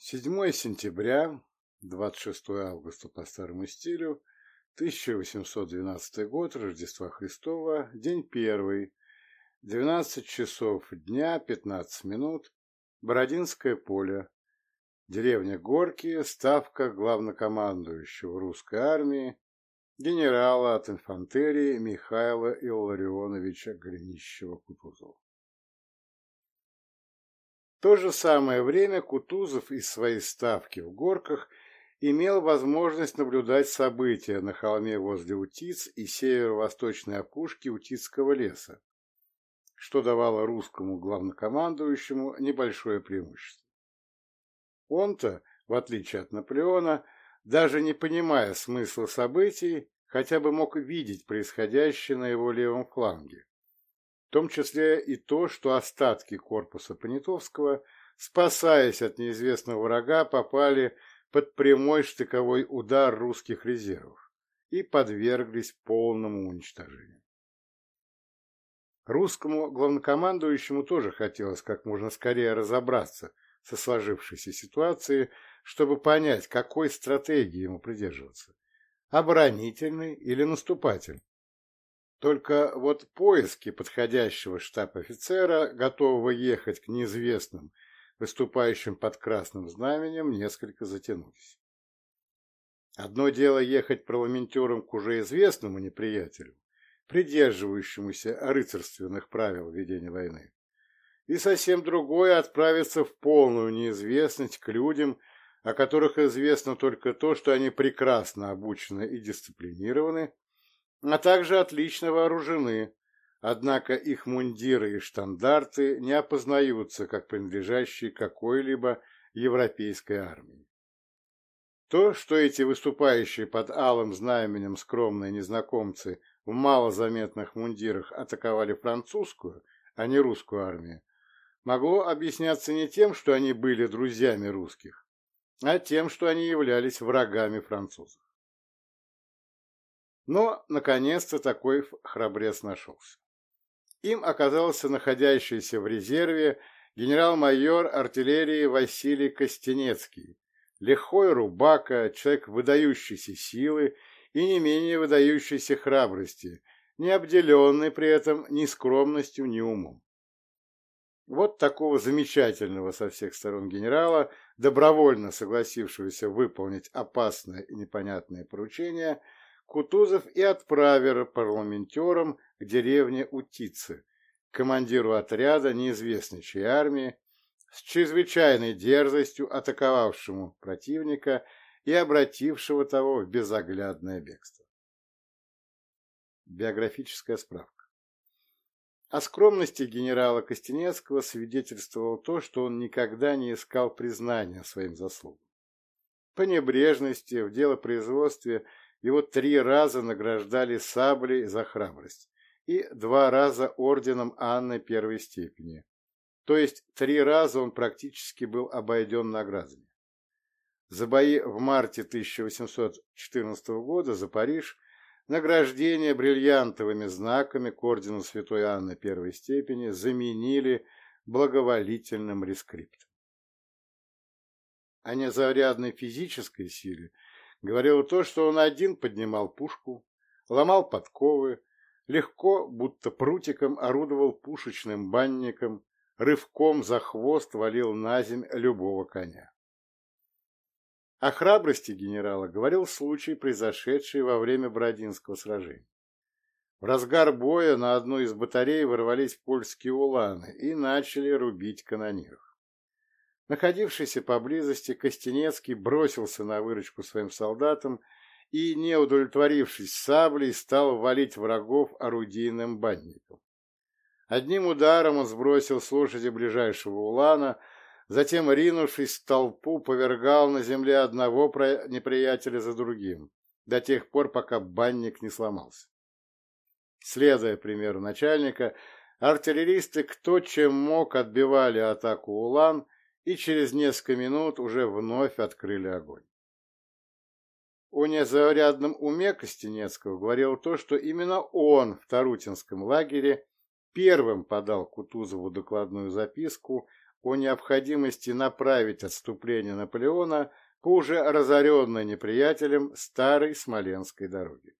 7 сентября, 26 августа по старому стилю, 1812 год, Рождества Христова, день первый, 12 часов дня, 15 минут, Бородинское поле, деревня Горки, ставка главнокомандующего русской армии, генерала от инфантерии Михаила Илларионовича Гринищева-Кутузова. То же самое время Кутузов из своей ставки в Горках имел возможность наблюдать события на холме возле Утиц и северо-восточной опушки Утицкого леса, что давало русскому главнокомандующему небольшое преимущество. Он-то, в отличие от Наполеона, даже не понимая смысла событий, хотя бы мог видеть происходящее на его левом фланге, в том числе и то, что остатки корпуса Понятовского, спасаясь от неизвестного врага, попали под прямой штыковой удар русских резервов и подверглись полному уничтожению. Русскому главнокомандующему тоже хотелось как можно скорее разобраться со сложившейся ситуацией, чтобы понять, какой стратегии ему придерживаться – оборонительной или наступательной. Только вот поиски подходящего штаб-офицера, готового ехать к неизвестным, выступающим под красным знаменем, несколько затянулись. Одно дело ехать парламентером к уже известному неприятелю, придерживающемуся рыцарственных правил ведения войны, и совсем другое отправиться в полную неизвестность к людям, о которых известно только то, что они прекрасно обучены и дисциплинированы, а также отлично вооружены, однако их мундиры и штандарты не опознаются как принадлежащие какой-либо европейской армии. То, что эти выступающие под алым знаменем скромные незнакомцы в малозаметных мундирах атаковали французскую, а не русскую армию, могло объясняться не тем, что они были друзьями русских, а тем, что они являлись врагами французов. Но, наконец-то, такой храбрец нашелся. Им оказался находящийся в резерве генерал-майор артиллерии Василий Костенецкий, лихой рубака, человек выдающейся силы и не менее выдающейся храбрости, не обделенный при этом ни скромностью, ни умом. Вот такого замечательного со всех сторон генерала, добровольно согласившегося выполнить опасное и непонятное поручение – Кутузов и отправил парламентером к деревне Утицы, командиру отряда неизвестной чьей армии, с чрезвычайной дерзостью атаковавшему противника и обратившего того в безоглядное бегство. Биографическая справка. О скромности генерала Костенецкого свидетельствовало то, что он никогда не искал признания своим заслугам. По небрежности в делопроизводстве его три раза награждали саблей за храбрость и два раза орденом Анны первой степени. То есть три раза он практически был обойден наградами. За бои в марте 1814 года за Париж награждение бриллиантовыми знаками к ордену Святой Анны первой степени заменили благоволительным рескриптом. О незарядной физической силе – говорил то, что он один поднимал пушку, ломал подковы, легко, будто прутиком, орудовал пушечным банником, рывком за хвост валил на земь любого коня. О храбрости генерала говорил случай, произошедший во время Бородинского сражения. В разгар боя на одну из батарей ворвались польские уланы и начали рубить канониров. Находившийся поблизости Костенецкий бросился на выручку своим солдатам и, не удовлетворившись саблей, стал валить врагов орудийным банником. Одним ударом он сбросил с лошади ближайшего улана, затем, ринувшись в толпу, повергал на земле одного неприятеля за другим, до тех пор, пока банник не сломался. Следуя примеру начальника, артиллеристы кто чем мог отбивали атаку улан, и через несколько минут уже вновь открыли огонь. О незаурядном уме Костенецкого говорил то, что именно он в Тарутинском лагере первым подал Кутузову докладную записку о необходимости направить отступление Наполеона по уже разоренной неприятелем старой Смоленской дороге.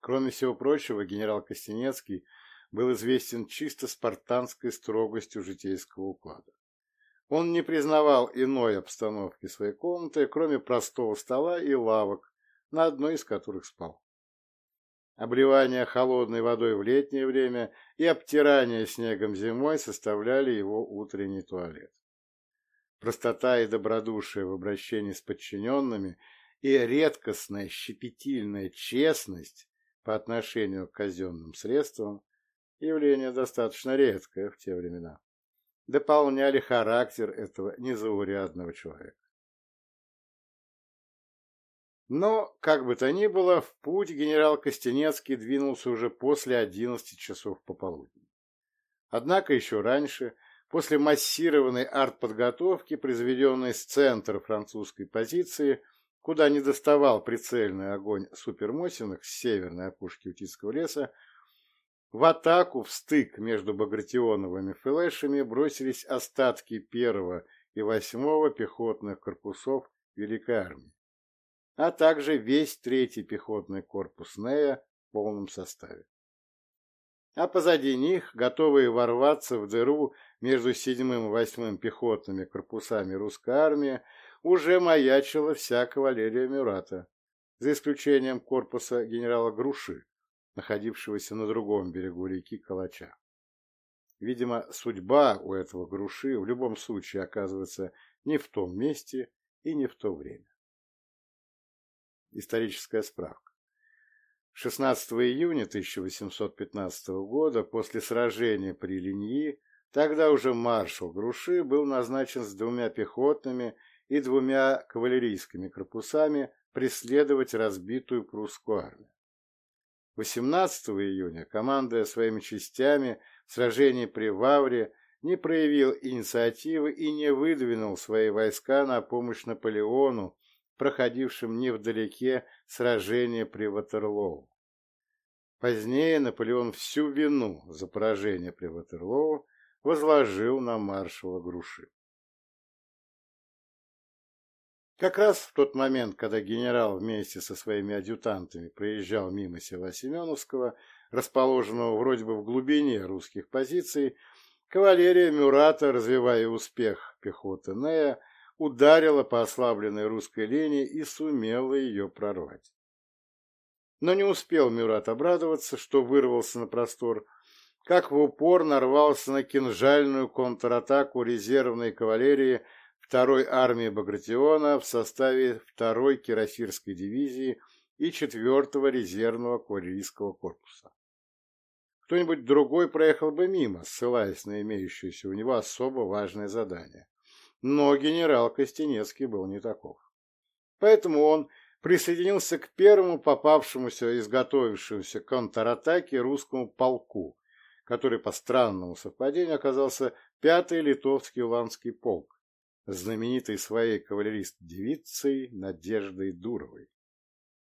Кроме всего прочего, генерал Костенецкий был известен чисто спартанской строгостью житейского уклада. Он не признавал иной обстановки своей комнаты, кроме простого стола и лавок, на одной из которых спал. Обливание холодной водой в летнее время и обтирание снегом зимой составляли его утренний туалет. Простота и добродушие в обращении с подчиненными и редкостная щепетильная честность по отношению к казенным средствам – явление достаточно редкое в те времена – дополняли характер этого незаурядного человека. Но, как бы то ни было, в путь генерал Костенецкий двинулся уже после одиннадцати часов пополудни. Однако еще раньше, после массированной артподготовки, произведенной с центра французской позиции, куда не доставал прицельный огонь супермосиных с северной опушки Утицкого леса, в атаку в стык между багратионовыми флешами бросились остатки первого и восьмого пехотных корпусов Великой Армии а также весь третий пехотный корпус НЭЯ в полном составе. А позади них, готовые ворваться в дыру между седьмым и восьмым пехотными корпусами русской армии, уже маячила вся кавалерия Мюрата, за исключением корпуса генерала Груши, находившегося на другом берегу реки Калача. Видимо, судьба у этого Груши в любом случае оказывается не в том месте и не в то время. Историческая справка. 16 июня 1815 года, после сражения при Линьи, тогда уже маршал Груши был назначен с двумя пехотными и двумя кавалерийскими корпусами преследовать разбитую прусскую армию. 18 июня, командуя своими частями в сражении при Вавре, не проявил инициативы и не выдвинул свои войска на помощь Наполеону проходившем невдалеке сражения при Ватерлоу. Позднее Наполеон всю вину за поражение при Ватерлоу возложил на маршала Груши. Как раз в тот момент, когда генерал вместе со своими адъютантами проезжал мимо села Семеновского, расположенного вроде бы в глубине русских позиций, кавалерия Мюрата, развивая успех пехоты Нея, ударила по ослабленной русской линии и сумела ее прорвать. Но не успел Мюрат обрадоваться, что вырвался на простор, как в упор нарвался на кинжальную контратаку резервной кавалерии второй армии Багратиона в составе второй кирасирской дивизии и четвертого резервного кавалерийского корпуса. Кто-нибудь другой проехал бы мимо, ссылаясь на имеющееся у него особо важное задание. Но генерал Костенецкий был не таков. Поэтому он присоединился к первому попавшемуся изготовившемуся контратаке русскому полку, который по странному совпадению оказался пятый литовский уланский полк, знаменитый своей кавалерист-девицей Надеждой Дуровой.